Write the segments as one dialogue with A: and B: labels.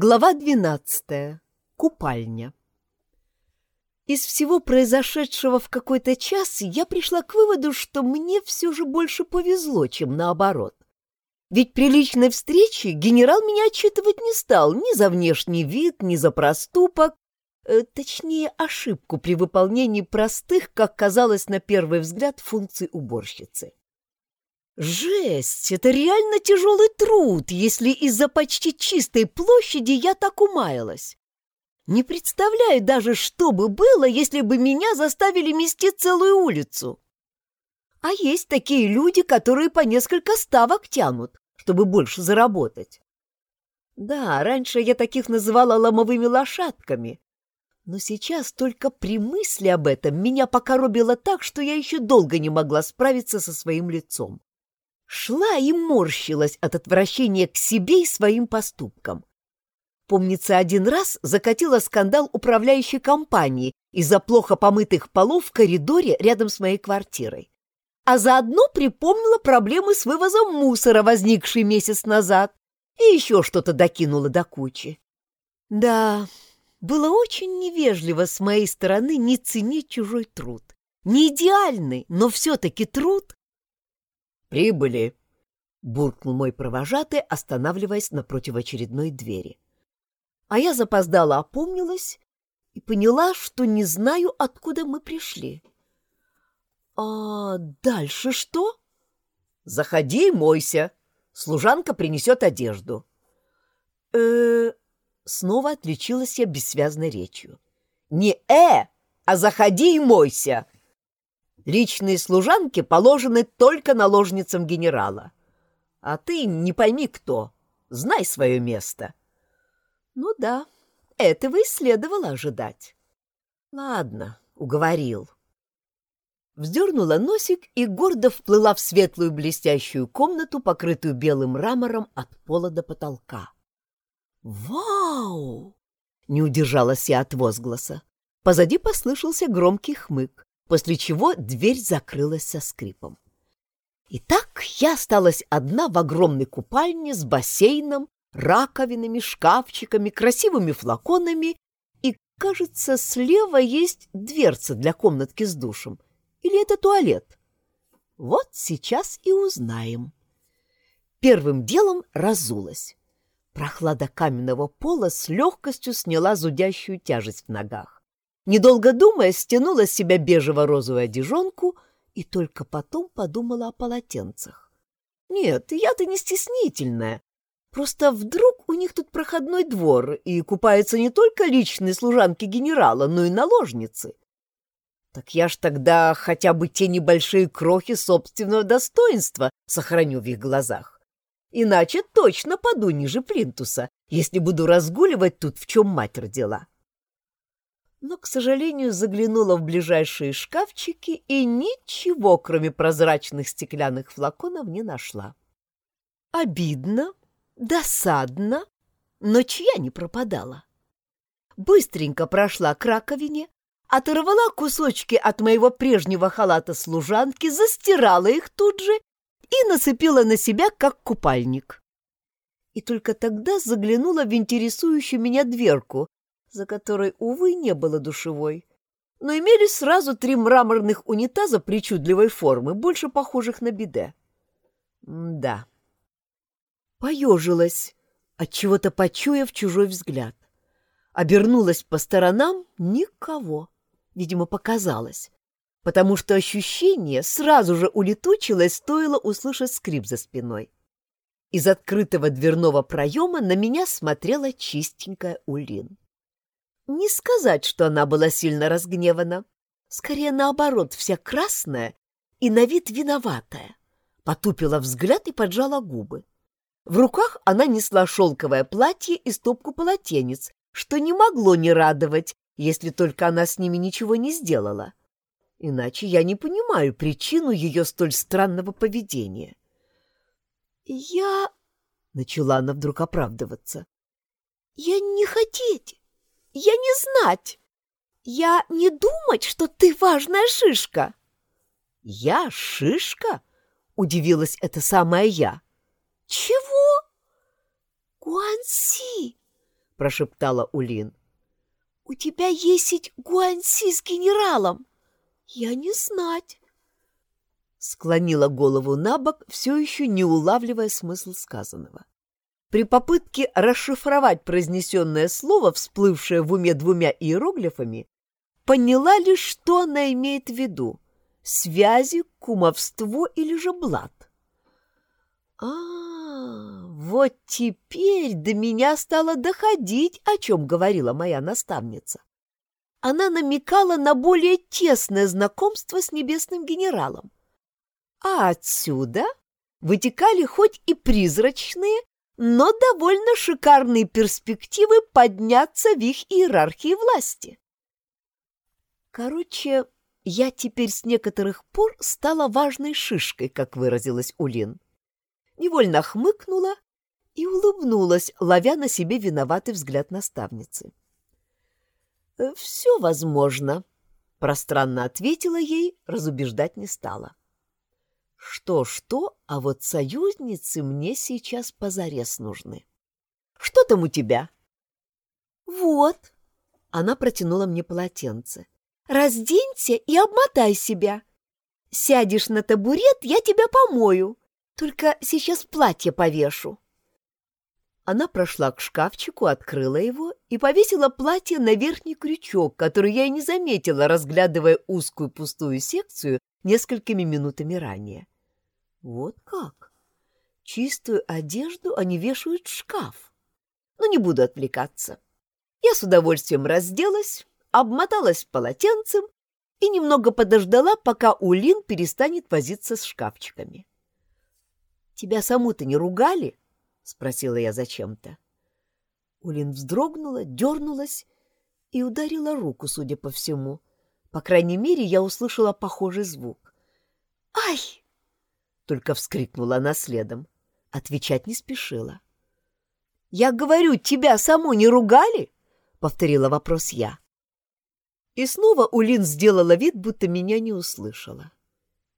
A: Глава двенадцатая. Купальня. Из всего произошедшего в какой-то час я пришла к выводу, что мне все же больше повезло, чем наоборот. Ведь при личной встрече генерал меня отчитывать не стал ни за внешний вид, ни за проступок, э, точнее, ошибку при выполнении простых, как казалось на первый взгляд, функций уборщицы. Жесть, это реально тяжелый труд, если из-за почти чистой площади я так умаялась. Не представляю даже, что бы было, если бы меня заставили мести целую улицу. А есть такие люди, которые по несколько ставок тянут, чтобы больше заработать. Да, раньше я таких называла ломовыми лошадками, но сейчас только при мысли об этом меня покоробило так, что я еще долго не могла справиться со своим лицом шла и морщилась от отвращения к себе и своим поступкам. Помнится, один раз закатила скандал управляющей компании из-за плохо помытых полов в коридоре рядом с моей квартирой. А заодно припомнила проблемы с вывозом мусора, возникшие месяц назад, и еще что-то докинула до кучи. Да, было очень невежливо с моей стороны не ценить чужой труд. Не идеальный, но все-таки труд.
B: «Прибыли!»
A: — буркнул мой провожатый, останавливаясь напротив очередной двери. А я запоздала опомнилась и поняла, что не знаю, откуда мы пришли. «А дальше что?»
B: «Заходи и мойся. Служанка принесет одежду».
A: «Э-э...» Снова отличилась я бессвязной речью.
B: «Не «э», а заходи и мойся!» Личные служанки положены только наложницам генерала. А ты не пойми кто, знай свое место.
A: Ну да, этого и следовало ожидать. Ладно, уговорил. Вздернула носик и гордо вплыла в светлую блестящую комнату, покрытую белым мрамором от пола до потолка. «Вау!» — не удержалась я от возгласа. Позади послышался громкий хмык после чего дверь закрылась со скрипом. Итак, я осталась одна в огромной купальне с бассейном, раковинами, шкафчиками, красивыми флаконами и, кажется, слева есть дверца для комнатки с душем. Или это туалет? Вот сейчас и узнаем. Первым делом разулась. Прохлада каменного пола с легкостью сняла зудящую тяжесть в ногах. Недолго думая, стянула с себя бежево-розовую одежонку и только потом подумала о полотенцах. Нет, я-то не стеснительная. Просто вдруг у них тут проходной двор, и купаются не только личные служанки генерала, но и наложницы. Так я ж тогда хотя бы те небольшие крохи собственного достоинства сохраню в их глазах. Иначе точно паду ниже плинтуса, если буду разгуливать тут, в чем мать родила но, к сожалению, заглянула в ближайшие шкафчики и ничего, кроме прозрачных стеклянных флаконов, не нашла. Обидно, досадно, но чья не пропадала. Быстренько прошла к раковине, оторвала кусочки от моего прежнего халата служанки, застирала их тут же и насыпила на себя, как купальник. И только тогда заглянула в интересующую меня дверку, за которой, увы, не было душевой, но имелись сразу три мраморных унитаза причудливой формы, больше похожих на биде. Да. Поежилась, отчего-то почуяв чужой взгляд. Обернулась по сторонам — никого. Видимо, показалось, потому что ощущение сразу же улетучилось, стоило услышать скрип за спиной. Из открытого дверного проема на меня смотрела чистенькая Улин. Не сказать, что она была сильно разгневана. Скорее, наоборот, вся красная и на вид виноватая. Потупила взгляд и поджала губы. В руках она несла шелковое платье и стопку полотенец, что не могло не радовать, если только она с ними ничего не сделала. Иначе я не понимаю причину ее столь странного поведения. «Я...» — начала она вдруг оправдываться. «Я не хотеть. Я не знать. Я не думать, что ты важная шишка.
B: Я шишка? Удивилась эта самая я.
A: Чего? Гуанси,
B: прошептала Улин.
A: У тебя есть гуанси с генералом. Я не знать.
B: Склонила голову на бок, все еще не улавливая смысл сказанного. При попытке расшифровать произнесенное слово, всплывшее в уме двумя иероглифами, поняла лишь, что она имеет в виду — связи, кумовство или же блат. А, вот теперь до меня стало доходить, о чем говорила моя наставница. Она намекала на более тесное знакомство с небесным генералом. А отсюда вытекали хоть и призрачные, но довольно шикарные перспективы подняться в их иерархии власти. Короче, я теперь с некоторых пор стала важной шишкой, как выразилась Улин невольно хмыкнула и улыбнулась, ловя на себе виноватый взгляд наставницы. «Э, «Все возможно», — пространно ответила ей, разубеждать не стала. «Что-что, а вот союзницы мне сейчас позарез нужны. Что там у тебя?»
A: «Вот», — она протянула мне полотенце. «Разденься и обмотай себя. Сядешь на табурет, я тебя помою. Только сейчас платье повешу.
B: Она прошла к шкафчику, открыла его и повесила платье на верхний крючок, который я и не заметила, разглядывая узкую пустую секцию несколькими минутами ранее. Вот как! Чистую одежду они вешают в шкаф. Но не буду отвлекаться. Я с удовольствием разделась, обмоталась полотенцем и немного подождала, пока Улин перестанет возиться с шкафчиками. Тебя саму-то не ругали? — спросила я зачем-то. Улин вздрогнула, дернулась и ударила руку, судя по всему. По крайней мере, я услышала похожий звук.
A: «Ай!»
B: — только вскрикнула она следом. Отвечать не спешила. «Я говорю, тебя саму не ругали?» — повторила вопрос я. И снова Улин сделала вид, будто меня не услышала.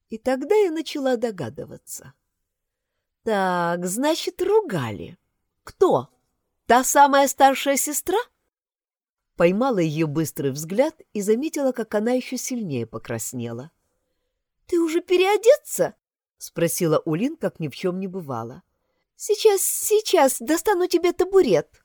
B: И тогда я начала догадываться. Так, значит, ругали. Кто? Та самая старшая сестра? Поймала ее быстрый взгляд и заметила, как она еще сильнее покраснела.
A: «Ты уже переодеться?» — спросила
B: Улин, как ни в чем не бывало.
A: «Сейчас, сейчас достану тебе табурет».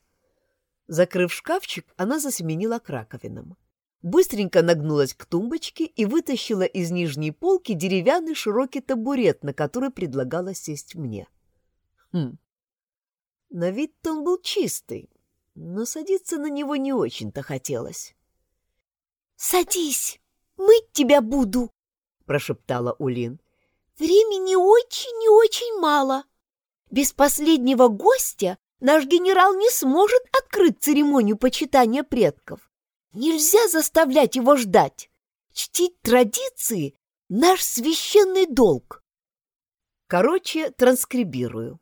B: Закрыв шкафчик, она засеменила к раковинам. Быстренько нагнулась к тумбочке и вытащила из нижней полки деревянный широкий табурет, на который предлагала сесть мне. Хм. На вид-то он был чистый, но садиться на него не очень-то хотелось.
A: «Садись, мыть тебя буду!» — прошептала Улин. «Времени очень и очень мало. Без последнего гостя наш генерал не сможет открыть церемонию почитания предков. Нельзя заставлять его ждать. Чтить традиции — наш священный долг.
B: Короче, транскрибирую.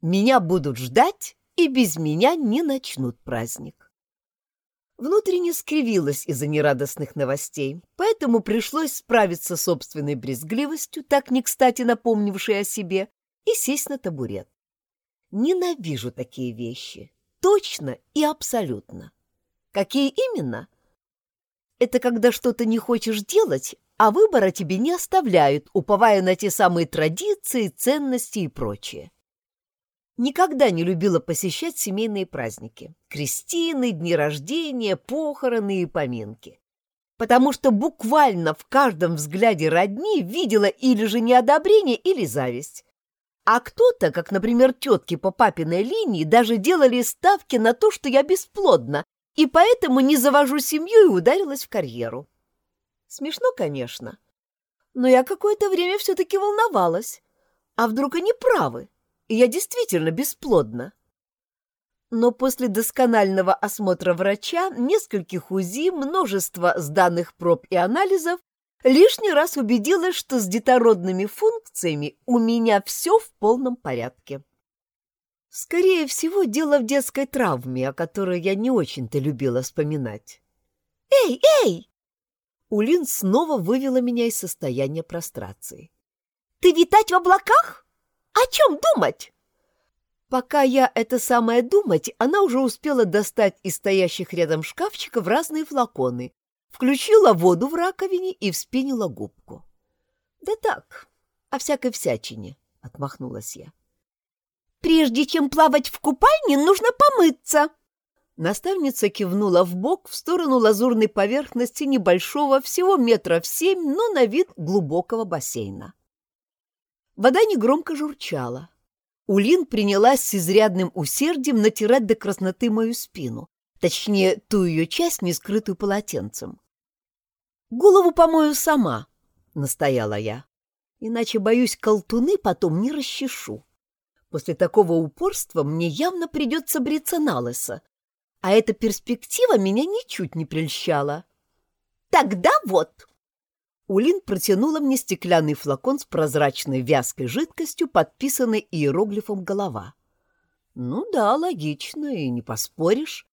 B: Меня будут ждать, и без меня не начнут праздник. Внутренне скривилась из-за нерадостных новостей, поэтому пришлось справиться с собственной брезгливостью, так не кстати напомнившей о себе, и сесть на табурет. Ненавижу такие вещи. Точно и абсолютно. Какие именно? Это когда что-то не хочешь делать, а выбора тебе не оставляют, уповая на те самые традиции, ценности и прочее. Никогда не любила посещать семейные праздники. Крестины, дни рождения, похороны и поминки. Потому что буквально в каждом взгляде родни видела или же неодобрение, или зависть. А кто-то, как, например, тетки по папиной линии, даже делали ставки на то, что я бесплодна, и поэтому не завожу семью и ударилась в карьеру. Смешно, конечно, но я какое-то время все-таки волновалась. А вдруг они правы, и я действительно бесплодна? Но после досконального осмотра врача, нескольких УЗИ, множества сданных проб и анализов, лишний раз убедилась, что с детородными функциями у меня все в полном порядке. Скорее всего, дело в детской травме, о которой я не очень-то любила вспоминать.
A: «Эй, эй!»
B: Улин снова вывела меня из состояния прострации.
A: «Ты витать в облаках? О чем думать?» Пока я это самое думать, она уже успела достать из стоящих рядом шкафчиков разные флаконы, включила воду в раковине и вспенила губку. «Да так, о всякой всячине», — отмахнулась я.
B: «Прежде чем плавать в купальне, нужно помыться!»
A: Наставница кивнула в бок в сторону лазурной поверхности небольшого, всего метров семь, но на вид глубокого бассейна. Вода негромко журчала. Улин принялась с изрядным усердием натирать до красноты мою спину, точнее, ту ее часть, не скрытую полотенцем. «Голову помою сама», — настояла я, «иначе, боюсь, колтуны потом не расчешу. После такого упорства мне явно придется бриться на лысо, а эта перспектива меня ничуть не прельщала.
B: «Тогда вот!»
A: Улин протянула мне стеклянный флакон с прозрачной вязкой жидкостью, подписанной иероглифом «голова». Ну да, логично, и не поспоришь.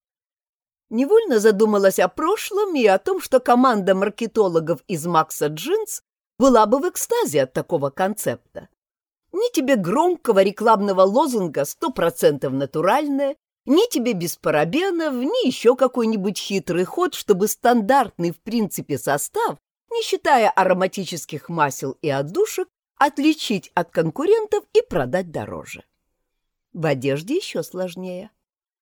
A: Невольно задумалась о прошлом и о том, что команда маркетологов из Макса Джинс была бы в экстазе от такого концепта. Ни тебе громкого рекламного лозунга «сто процентов натуральное», ни тебе без парабенов, ни еще какой-нибудь хитрый ход, чтобы стандартный в принципе состав, не считая ароматических масел и отдушек, отличить от конкурентов и продать дороже. В одежде еще сложнее.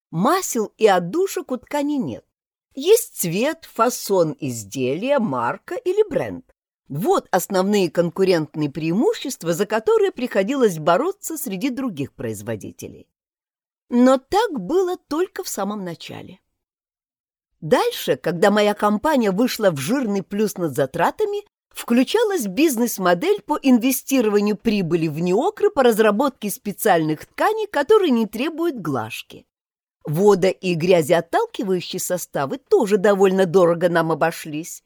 A: Масел и отдушек у ткани нет. Есть цвет, фасон изделия, марка или бренд. Вот основные конкурентные преимущества, за которые приходилось бороться среди других производителей. Но так было только в самом начале. Дальше, когда моя компания вышла в жирный плюс над затратами, включалась бизнес-модель по инвестированию прибыли в неокры по разработке специальных тканей, которые не требуют глажки. Вода и грязеотталкивающие составы тоже довольно дорого нам обошлись.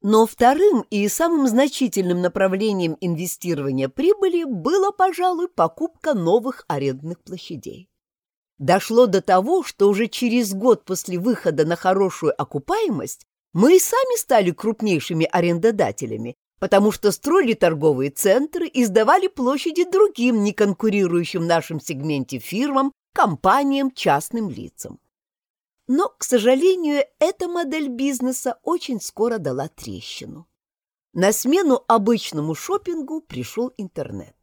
A: Но вторым и самым значительным направлением инвестирования прибыли было, пожалуй, покупка новых арендных площадей. Дошло до того, что уже через год после выхода на хорошую окупаемость мы и сами стали крупнейшими арендодателями, потому что строили торговые центры и сдавали площади другим неконкурирующим в нашем сегменте фирмам, компаниям, частным лицам. Но, к сожалению, эта модель бизнеса очень скоро дала трещину. На смену обычному шопингу пришел интернет.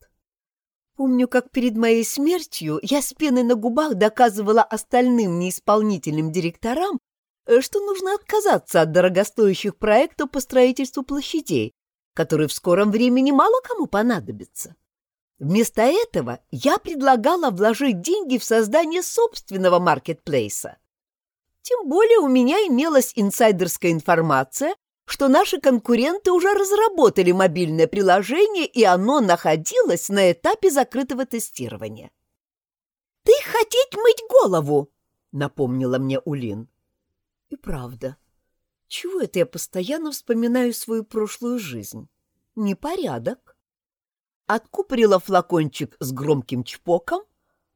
A: Помню, как перед моей смертью я с пеной на губах доказывала остальным неисполнительным директорам, э, что нужно отказаться от дорогостоящих проектов по строительству площадей, которые в скором времени мало кому понадобятся. Вместо этого я предлагала вложить деньги в создание собственного маркетплейса. Тем более у меня имелась инсайдерская информация, что наши конкуренты уже разработали мобильное приложение, и оно находилось на этапе закрытого тестирования.
B: «Ты хотеть мыть голову!» — напомнила мне Улин.
A: И правда, чего это я постоянно вспоминаю свою прошлую жизнь? Непорядок. Откупорила флакончик с громким чпоком,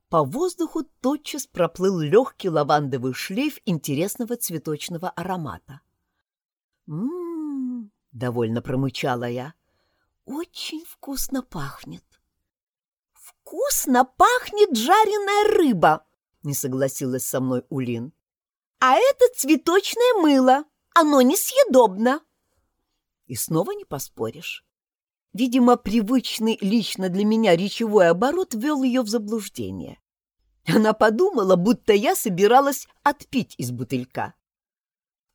A: по воздуху тотчас проплыл легкий лавандовый шлейф интересного цветочного аромата. «М-м-м», довольно промычала я. «Очень вкусно пахнет».
B: «Вкусно пахнет жареная рыба», — не согласилась со мной Улин. «А это цветочное мыло. Оно несъедобно».
A: И снова не поспоришь. Видимо, привычный лично для меня речевой оборот ввел ее в заблуждение. Она подумала, будто я собиралась отпить из бутылька.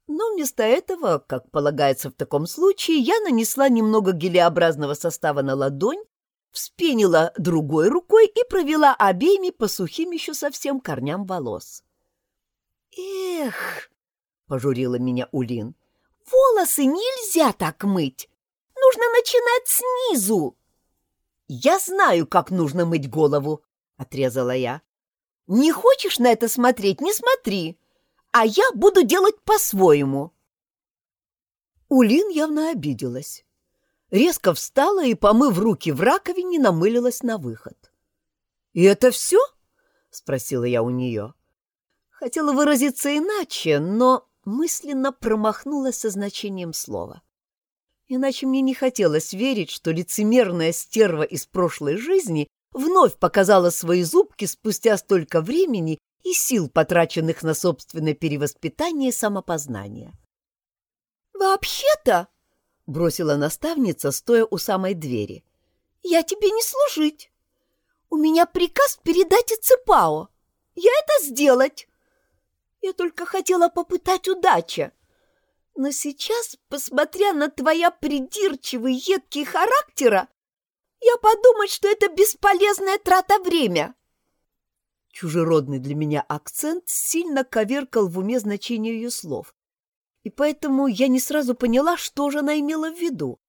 A: Но вместо этого, как полагается в таком случае, я нанесла немного гелеобразного состава на ладонь, вспенила другой рукой и провела обеими по сухим еще совсем корням волос.
B: «Эх!»
A: — пожурила меня Улин.
B: «Волосы нельзя так мыть! Нужно начинать снизу!»
A: «Я знаю, как нужно мыть голову!» — отрезала я. «Не хочешь на это смотреть — не смотри!» а я буду делать по-своему. Улин явно обиделась. Резко встала и, помыв руки в раковине, намылилась на выход. «И это все?» — спросила я у нее. Хотела выразиться иначе, но мысленно промахнулась со значением слова. Иначе мне не хотелось верить, что лицемерная стерва из прошлой жизни вновь показала свои зубки спустя столько времени и сил, потраченных на собственное перевоспитание и самопознание.
B: «Вообще-то», — бросила наставница, стоя у самой двери, — «я тебе не служить. У меня приказ передать Ицепао. Я это сделать. Я только хотела попытать удачи. Но сейчас, посмотря на твоя придирчивый, едкий характера, я подумать, что это бесполезная трата время.
A: Чужеродный для меня акцент сильно коверкал в уме значение ее слов, и поэтому я не сразу поняла, что же она имела в виду.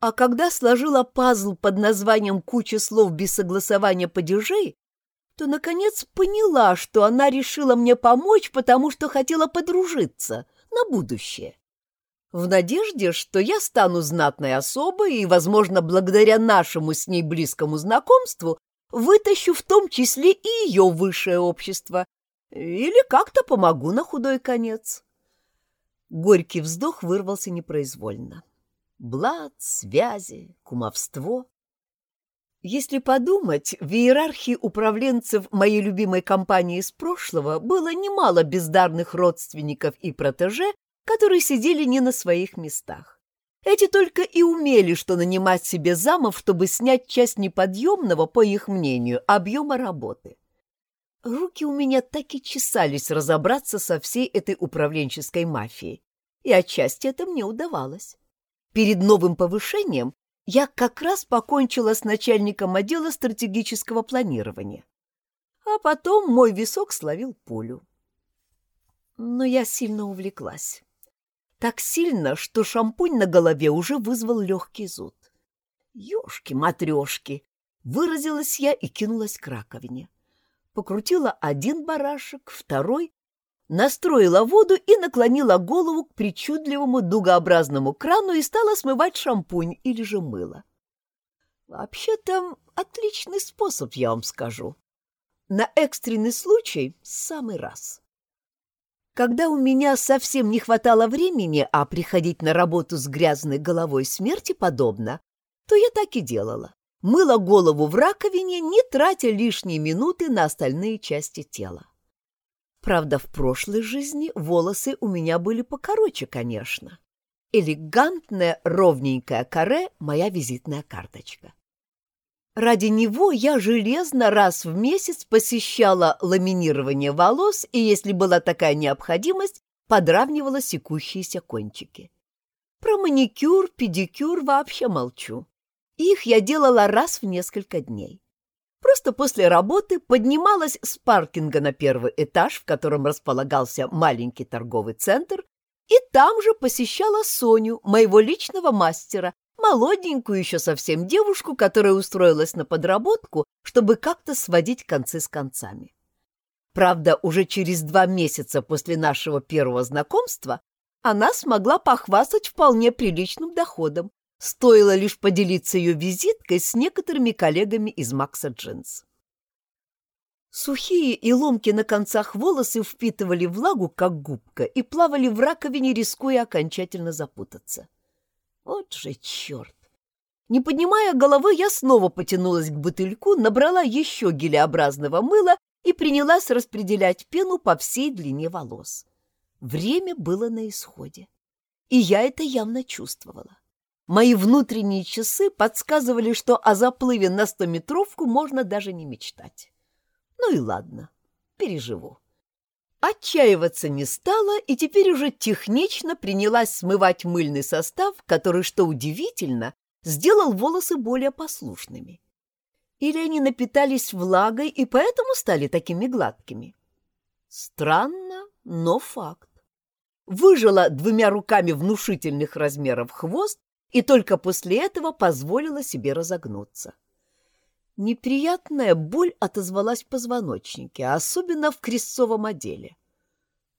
A: А когда сложила пазл под названием «Куча слов без согласования падежей», то, наконец, поняла, что она решила мне помочь, потому что хотела подружиться на будущее. В надежде, что я стану знатной особой и, возможно, благодаря нашему с ней близкому знакомству, вытащу в том числе и ее высшее общество. Или как-то помогу на худой конец. Горький вздох вырвался непроизвольно. Блад, связи, кумовство. Если подумать, в иерархии управленцев моей любимой компании из прошлого было немало бездарных родственников и протеже, которые сидели не на своих местах. Эти только и умели, что нанимать себе замов, чтобы снять часть неподъемного, по их мнению, объема работы. Руки у меня так и чесались разобраться со всей этой управленческой мафией, и отчасти это мне удавалось. Перед новым повышением я как раз покончила с начальником отдела стратегического планирования. А потом мой висок словил пулю. Но я сильно увлеклась. Так сильно, что шампунь на голове уже вызвал легкий зуд. «Ешки-матрешки!» — выразилась я и кинулась к раковине. Покрутила один барашек, второй, настроила воду и наклонила голову к причудливому дугообразному крану и стала смывать шампунь или же мыло. Вообще-то отличный способ, я вам скажу. На экстренный случай самый раз. Когда у меня совсем не хватало времени, а приходить на работу с грязной головой смерти подобно, то я так и делала. Мыла голову в раковине, не тратя лишние минуты на остальные части тела. Правда, в прошлой жизни волосы у меня были покороче, конечно. Элегантная, ровненькая каре — моя визитная карточка. Ради него я железно раз в месяц посещала ламинирование волос и, если была такая необходимость, подравнивала секущиеся кончики. Про маникюр, педикюр вообще молчу. Их я делала раз в несколько дней. Просто после работы поднималась с паркинга на первый этаж, в котором располагался маленький торговый центр, и там же посещала Соню, моего личного мастера, молоденькую еще совсем девушку, которая устроилась на подработку, чтобы как-то сводить концы с концами. Правда, уже через два месяца после нашего первого знакомства она смогла похвастать вполне приличным доходом, Стоило лишь поделиться ее визиткой с некоторыми коллегами из Макса Джинс. Сухие и ломки на концах волосы впитывали влагу, как губка, и плавали в раковине, рискуя окончательно запутаться. Вот же черт! Не поднимая головы, я снова потянулась к бутыльку, набрала еще гелеобразного мыла и принялась распределять пену по всей длине волос. Время было на исходе, и я это явно чувствовала. Мои внутренние часы подсказывали, что о заплыве на стометровку можно даже не мечтать. Ну и ладно, переживу. Отчаиваться не стала и теперь уже технично принялась смывать мыльный состав, который, что удивительно, сделал волосы более послушными. Или они напитались влагой и поэтому стали такими гладкими? Странно, но факт. Выжила двумя руками внушительных размеров хвост и только после этого позволила себе разогнуться. Неприятная боль отозвалась в позвоночнике, особенно в крестцовом отделе.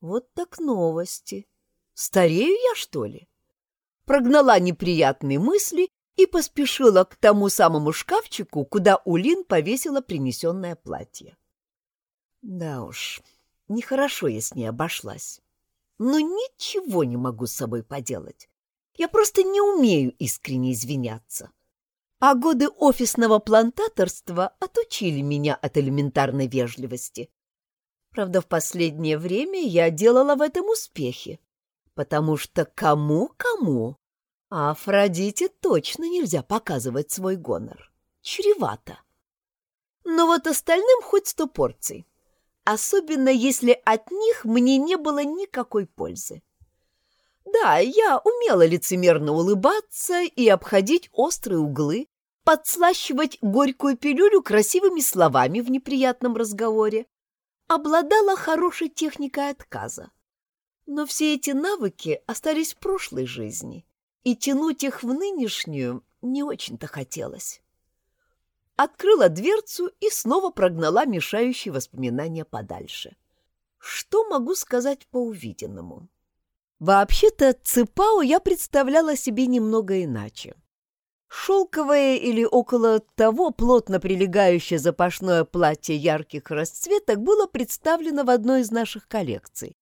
A: Вот так новости. Старею я, что ли? Прогнала неприятные мысли и поспешила к тому самому шкафчику, куда Улин повесила принесенное платье. Да уж, нехорошо я с ней обошлась. Но ничего не могу с собой поделать. Я просто не умею искренне извиняться. А годы офисного плантаторства отучили меня от элементарной вежливости. Правда, в последнее время я делала в этом успехи, потому что кому-кому, а Афродите точно нельзя показывать свой гонор. Чревато. Но вот остальным хоть сто порций, особенно если от них мне не было никакой пользы. Да, я умела лицемерно улыбаться и обходить острые углы, подслащивать горькую пилюлю красивыми словами в неприятном разговоре, обладала хорошей техникой отказа. Но все эти навыки остались в прошлой жизни, и тянуть их в нынешнюю не очень-то хотелось. Открыла дверцу и снова прогнала мешающие воспоминания подальше. Что могу сказать по увиденному? Вообще-то Ципао я представляла себе немного иначе. Шелковое или около того плотно прилегающее запашное платье ярких расцветок было представлено в одной из наших коллекций.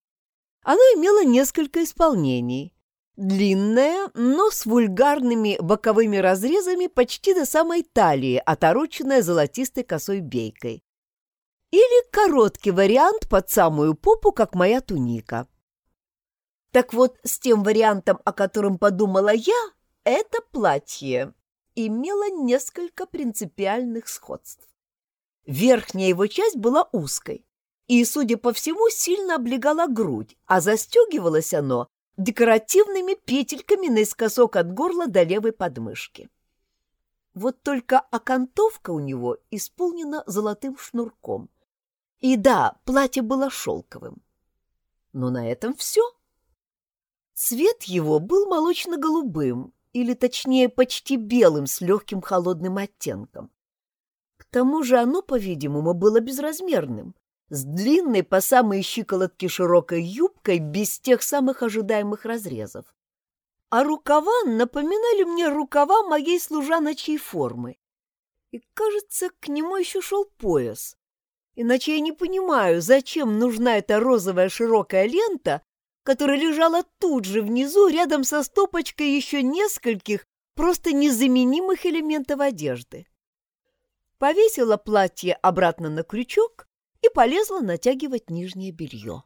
A: Оно имело несколько исполнений. Длинное, но с вульгарными боковыми разрезами почти до самой талии, отороченное золотистой косой бейкой. Или короткий вариант под самую попу, как моя туника. Так вот, с тем вариантом, о котором подумала я, это платье имела несколько принципиальных сходств. Верхняя его часть была узкой и, судя по всему, сильно облегала грудь, а застегивалось оно декоративными петельками наискосок от горла до левой подмышки. Вот только окантовка у него исполнена золотым шнурком. И да, платье было шелковым. Но на этом все. Цвет его был молочно-голубым, или точнее почти белым с легким холодным оттенком. К тому же оно, по-видимому, было безразмерным, с длинной по самой щиколотке широкой юбкой без тех самых ожидаемых разрезов. А рукава напоминали мне рукава моей служаночей формы. И, кажется, к нему еще шел пояс. Иначе я не понимаю, зачем нужна эта розовая широкая лента, которая лежала тут же внизу, рядом со стопочкой еще нескольких просто незаменимых элементов одежды. Повесила платье обратно на крючок и полезла натягивать нижнее белье.